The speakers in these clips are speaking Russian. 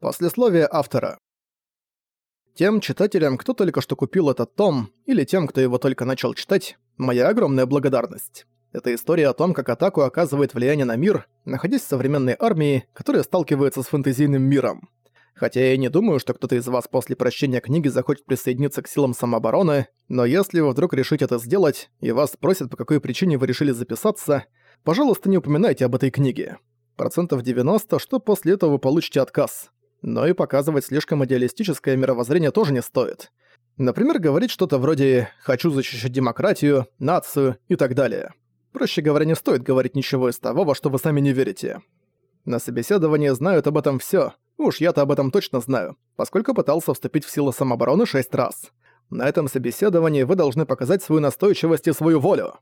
Послесловие автора. Тем читателям, кто только что купил этот том, или тем, кто его только начал читать, моя огромная благодарность. Это история о том, как атаку оказывает влияние на мир, находясь в современной армии, которая сталкивается с фэнтезийным миром. Хотя я не думаю, что кто-то из вас после прочтения книги захочет присоединиться к силам самообороны, но если вы вдруг решите это сделать, и вас спросят, по какой причине вы решили записаться, пожалуйста, не упоминайте об этой книге. Процентов 90, что после этого вы получите отказ но и показывать слишком идеалистическое мировоззрение тоже не стоит. Например, говорить что-то вроде «хочу защищать демократию», «нацию» и так далее. Проще говоря, не стоит говорить ничего из того, во что вы сами не верите. На собеседовании знают об этом всё. Уж я-то об этом точно знаю, поскольку пытался вступить в силы самообороны шесть раз. На этом собеседовании вы должны показать свою настойчивость и свою волю.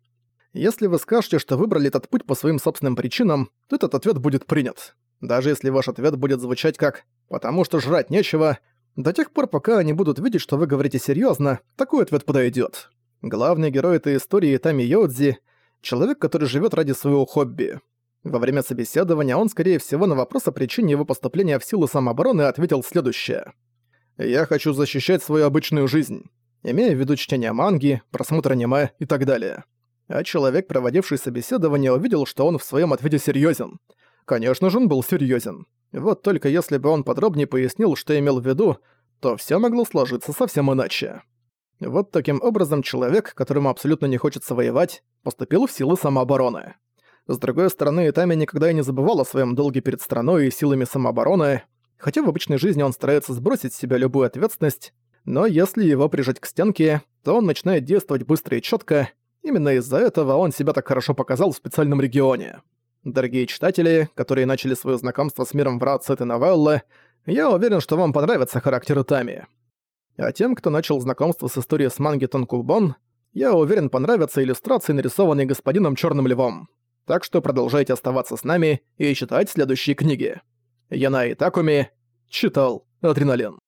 Если вы скажете, что выбрали этот путь по своим собственным причинам, то этот ответ будет принят. Даже если ваш ответ будет звучать как «потому что жрать нечего», до тех пор, пока они будут видеть, что вы говорите серьезно, такой ответ подойдет. Главный герой этой истории Тами Йодзи — человек, который живет ради своего хобби. Во время собеседования он, скорее всего, на вопрос о причине его поступления в силы самообороны ответил следующее. «Я хочу защищать свою обычную жизнь», имея в виду чтение манги, просмотр аниме и так далее. А человек, проводивший собеседование, увидел, что он в своем ответе серьезен — Конечно же, он был серьезен. Вот только если бы он подробнее пояснил, что имел в виду, то все могло сложиться совсем иначе. Вот таким образом человек, которому абсолютно не хочется воевать, поступил в силы самообороны. С другой стороны, Итами никогда и не забывал о своем долге перед страной и силами самообороны, хотя в обычной жизни он старается сбросить с себя любую ответственность, но если его прижать к стенке, то он начинает действовать быстро и четко. Именно из-за этого он себя так хорошо показал в специальном регионе. Дорогие читатели, которые начали свое знакомство с миром врат с этой новеллы, я уверен, что вам понравится характер Тами. А тем, кто начал знакомство с историей с манги Тонкубон, я уверен, понравятся иллюстрации, нарисованные господином Черным Львом. Так что продолжайте оставаться с нами и читать следующие книги. Яна и Такуми читал Адреналин.